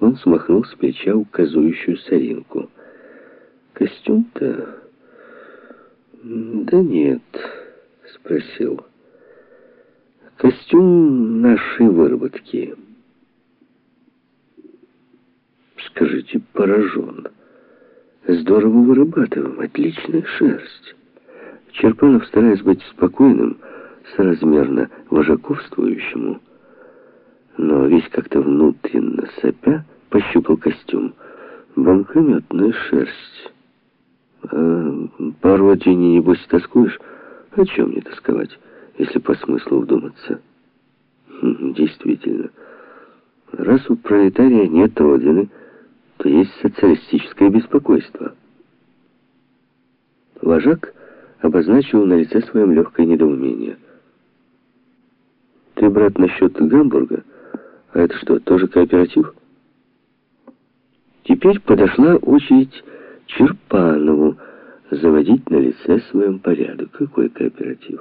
Он смахнул с плеча указующую соринку. «Костюм-то...» «Да нет», — спросил. «Костюм нашей выработки». «Скажите, поражен. Здорово вырабатываем, отличная шерсть». Черпанов, стараясь быть спокойным, соразмерно вожаковствующему, но весь как-то внутренно сопя, пощупал костюм. Банкометная шерсть. А по родине, небось, тоскуешь? О чем мне тосковать, если по смыслу вдуматься? Хм, действительно, раз у пролетария нет родины, то есть социалистическое беспокойство. Вожак обозначил на лице своем легкое недоумение. «Ты, брат, насчет Гамбурга? А это что, тоже кооператив?» Теперь подошла очередь Черпанову заводить на лице своем порядок. Какой кооператив?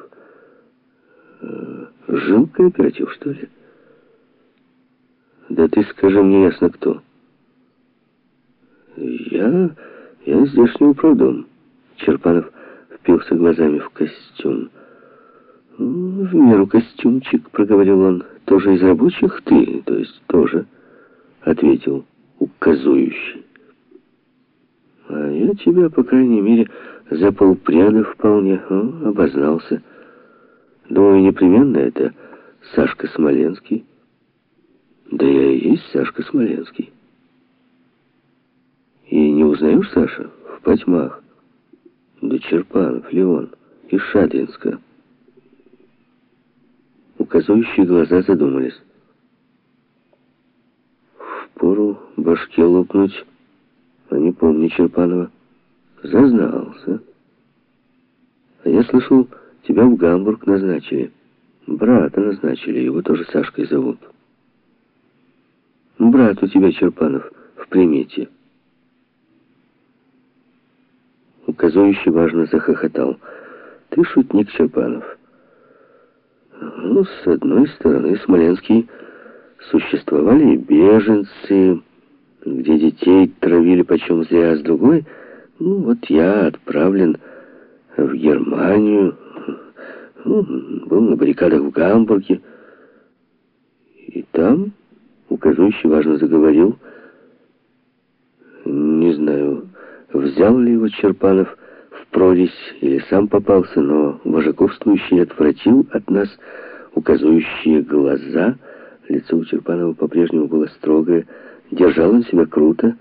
Э, жил кооператив, что ли? Да ты скажи мне ясно, кто. Я... я здешний управдом. Черпанов впился глазами в костюм. «В меру костюмчик», — проговорил он. «Тоже из рабочих ты, то есть тоже», — ответил указующий. «А я тебя, по крайней мере, за полпряда вполне О, обознался. Думаю, непременно это Сашка Смоленский». «Да я и есть Сашка Смоленский». «И не узнаешь, Саша, в потьмах?» Да Черпанов, Леон, из Шадринска. Указывающие глаза задумались. Впору башке лопнуть, а не помню Черпанова. Зазнался. А я слышал, тебя в Гамбург назначили. Брата назначили, его тоже Сашкой зовут. Брат у тебя, Черпанов, в примете. Указующий важно захохотал. «Ты шутник, Черпанов». Ну, с одной стороны, Смоленский существовали и беженцы, где детей травили почем зря, а с другой, ну, вот я отправлен в Германию, ну, был на баррикадах в Гамбурге, и там указующий важно заговорил, не знаю, Взял ли его Черпанов в прорезь или сам попался, но вожаковствующий отвратил от нас указывающие глаза. Лицо у Черпанова по-прежнему было строгое, держал он себя круто.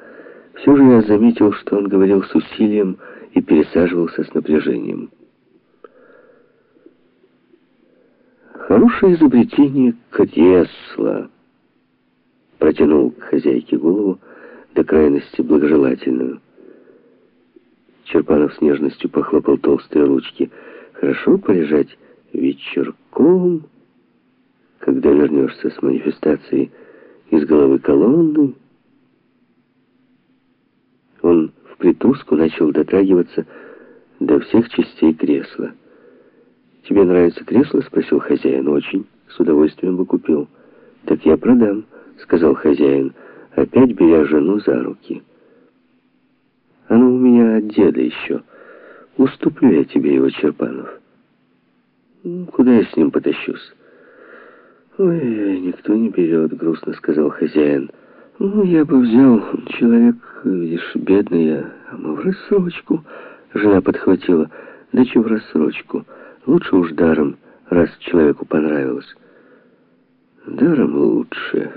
Все же я заметил, что он говорил с усилием и пересаживался с напряжением. Хорошее изобретение кресла. Протянул к хозяйке голову до крайности благожелательную. Черпанов с нежностью похлопал толстые ручки. «Хорошо полежать вечерком, когда вернешься с манифестацией из головы колонны». Он в притуску начал дотрагиваться до всех частей кресла. «Тебе нравится кресло?» — спросил хозяин. «Очень. С удовольствием бы купил». «Так я продам», — сказал хозяин, опять беря жену за руки. Меня от деда еще. Уступлю я тебе его, Черпанов. Куда я с ним потащусь? Ой, никто не берет, грустно сказал хозяин. Ну, я бы взял, человек, видишь, бедный я, а мы в рассрочку. Жена подхватила. Да че в рассрочку? Лучше уж даром, раз человеку понравилось. Даром лучше.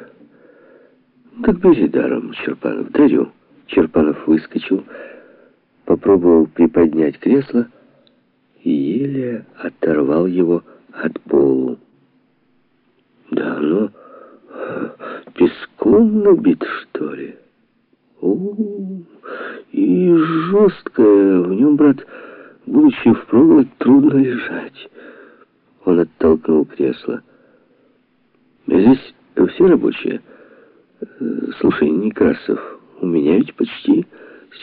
Так бери даром, Черпанов, дарю. Черпанов выскочил, попробовал приподнять кресло и еле оторвал его от полу. Да оно песком набит, что ли? У, и жесткое, в нем, брат, будучи в проволоке, трудно лежать. Он оттолкнул кресло. Здесь все рабочие. Слушай, Некрасов, у меня ведь почти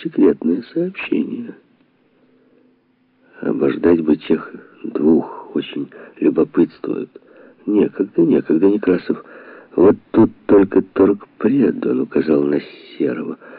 секретное сообщение. Обождать бы тех двух очень любопытствует. Некогда, некогда, Некрасов. Вот тут только торгпред, он указал на Серого, —